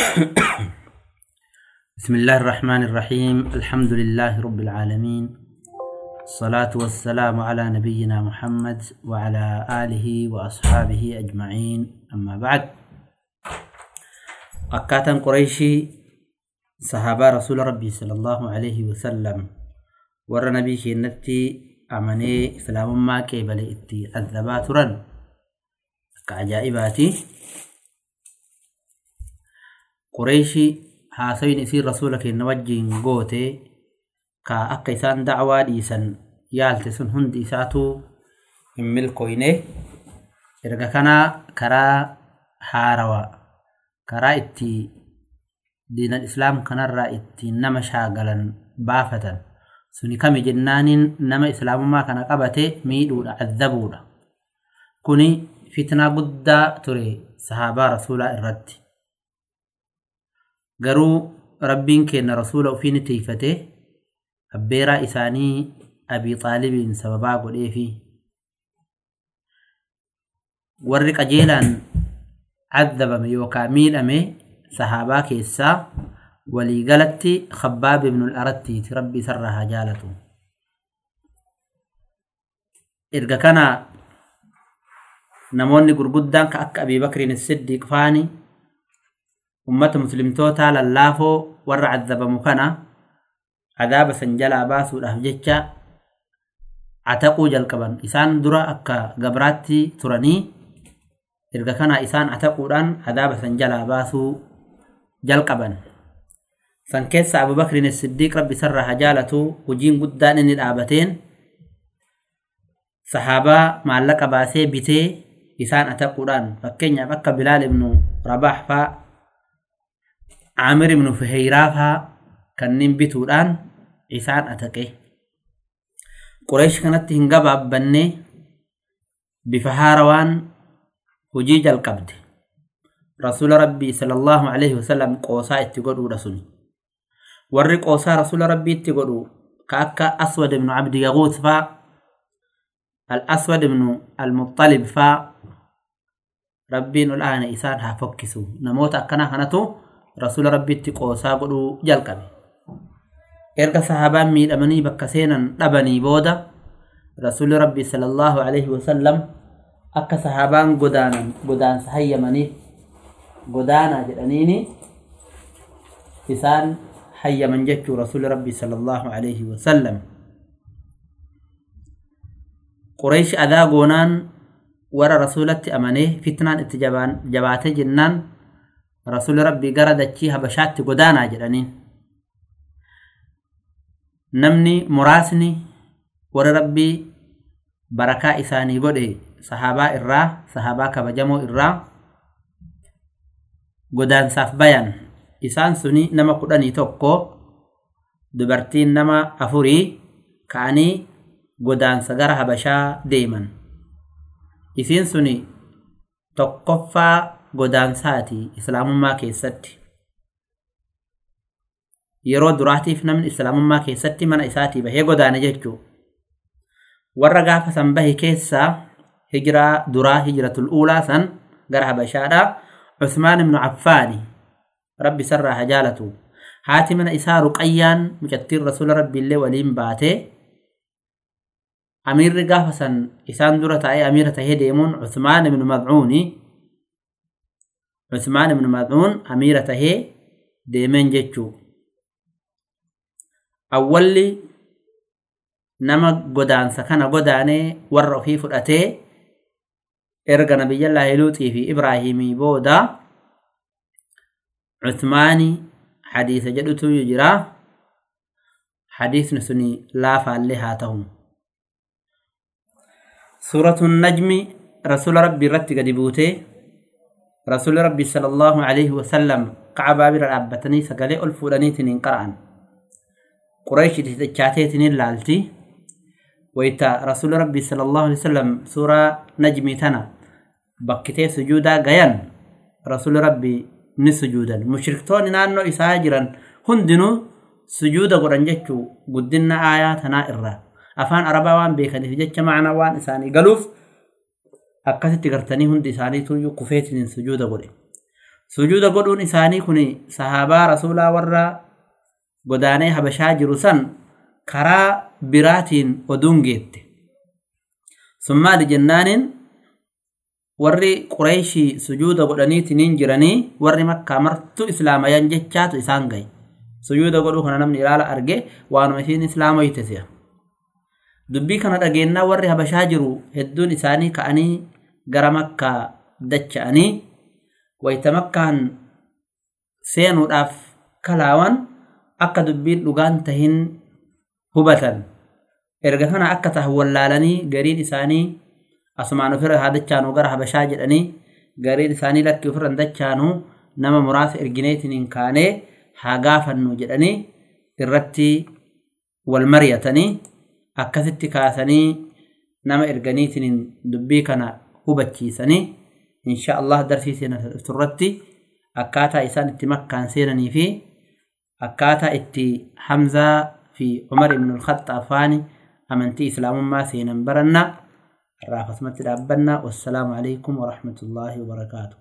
بسم الله الرحمن الرحيم. الحمد لله رب العالمين. الصلاة والسلام على نبينا محمد وعلى آله وأصحابه أجمعين. أما بعد. أكاتا قريشي صحابة رسول ربي صلى الله عليه وسلم. ور نبي كينتي أمني إسلام ما كيبل إتي الذبات رن كعجائباتي قريشي حاسين يصير رسولك نوجين قوته كا أقسان دعوة ديسا يالتسن هنديساتو ملكوينه إرقا كانا كرا حاروا كرا إتي دين الإسلام كان را إتي نما شاقلا بافتا سوني كمي جنان نما إسلام ما كان قبته ميدو لعذبو كوني فتنة قد توري صحابة رسولة الرد garuu rabbiin kenna rasuula ofiin tiifate abbeeraa isaanii abii xaalibiin sababaa godheefi warri qajeelaan caddabame yookaa miidhame sahaabaa keessaa waliigalatti khabbaab ibnul arattiiti rabbi isarraa haa jaalatu erga kana namoonni gurguddaan ka akka abii bakriin siddiiq faani ummata muslimtootaa lallaafoo warra caddabamu kana cadaaba san jalaa baasuudhaaf jecha ataquu jalqaban isaan dura akka gabraatti turanii erga kana isaan ataquudhaan cadaaba san jalaa baasuu jalqaban san keessa abubakrin siddiiq rabbi isarraa haa jaalatu hojiin guddaan inni dhaabateen sahaabaa maallaqa baasee bitee isaan ataquudhaan fakkeenyaaf akka bilaal ibnu rabaax faa عامر بن فهيرافا كنين بيتودان إسان أتقي قريش كانت هنقبا بني بفهاروان هجيج القبد رسول ربي صلى الله عليه وسلم قوسا اتقودوا رسولي ورق قوسا رسول ربي اتقودوا كأكا أسود بن عبد يغوث فا الأسود بن المطلب فا ربين الآن إسان هفكسوا نموت أكنا هنتو rasuula rabbitti qoosaa godhuu jalqabe erga sahaabaan miidhamanii bakka seenan dhabanii booda rasuulli rabbii sallallahu alaihi wasallam akka sahaabaan godaanan godaansa hayyamaniif godaanaa jedhaniini isaan hayyaman jechuu rasuulli rabbii sallallahu alaihi wasallam qureesh adaa goonaan warra rasuulatti amanee fitnaan itti jabaate jennaan rasuuli rabbii gara dachii habashaatti godaanaa jedhaniin namni muraasni warra rabbii barakaa isaanii godhe sahaabaa irraa sahaabaa kabajamoo irraa godaansaaf bayan isaan suni nama kudhanii tokko dubartiin nama afurii ka'anii godaansa gara habashaa deeman isiin suni tokkoffaa godaansaati islaamummaa keessatti yeroo duraatiif namni islaamummaa keessatti mana isaatii bahee godaane jechuu warra gaafa san bahe keessaa hijiraa duraa hijratul uulaa san gara habashaadha cusmaan ibnu affaani rabbi isarraa haa jaalatu haati mana isaa ruqayyaan mucattiin rasuula rabbiillee waliin baatee amiirri gaafa san isaan dura taa'ee amiira tahee deemuun cusmaan ibnu madcuuni Usmaan ibn Mad'uun amiira tahee deemeen jechuu. Awwalli nama godaansa kana godaanee warra ofii fudhatee erga Nabiyyallaahi Luuxii fi Ibraahimii booda Usmaani hadiisa jedhutu jira. Hadiisni suni laafaallee haa ta'u. Suuratun Najmi rasuula rabbii irratti gadi buutee رسول ربي صلى الله عليه وسلم كعبا بر أبتني سقلي ألفولاني تنين قرآن. قريش تتشاتي لالتي. ويتا رسول ربي صلى الله عليه وسلم سورة نجمي تنا. بكتي سجودا غيان. رسول ربي نسجودا. مشركتون نانو إساجرا. هندنو سجودا قرآن جتشو. قدنا آياتنا إرّا. afaan arabaa waan beekaniif jecha macnaa waan isaanii galuuf akkasitti gartanii hundi isaaniitu kufeetiniin sujuuda godhe sujuuda godhuun isaanii kun sahaabaa rasuulaa warra godaanee habashaa jiru san karaa biraatiin oduun geette sun maali jennaaniin warri qureeshii sujuuda godhaniitiniin jiranii warri makkaa martu islaamayan jechaatu isaan gahe sujuuda godhuu kana namni ilaala arge waanuma isiin islaamoyte si'a dubbii kana dhageennaa warri habashaa jiru hedduun isaanii ka'anii gara makkaa dacha'anii wayta makkaan seenuudhaaf kalaawan akka dubbiin dhugaan tahin hubatan. Erga kana akka tahan wallaalanii gariin isaanii asumaan ofirra haa dachaanuu gara habashaa jedhanii gariin isaanii lakki ofirra dachaanuu nama muraasa ergineetiniin kaanee haa gaafannu jedhanii irratti wal mariyatanii akkasitti kaasanii nama erganiitiniin dubbii kana هبتشيسني إن شاء الله درسي سنة ترتي أكاتا إسان اتمكان سيرني في أكاتا إتي حمزة في عمر بن الخطافاني أمنتي إسلام ما سينا برنا الرافة متلعبنا والسلام عليكم ورحمة الله وبركاته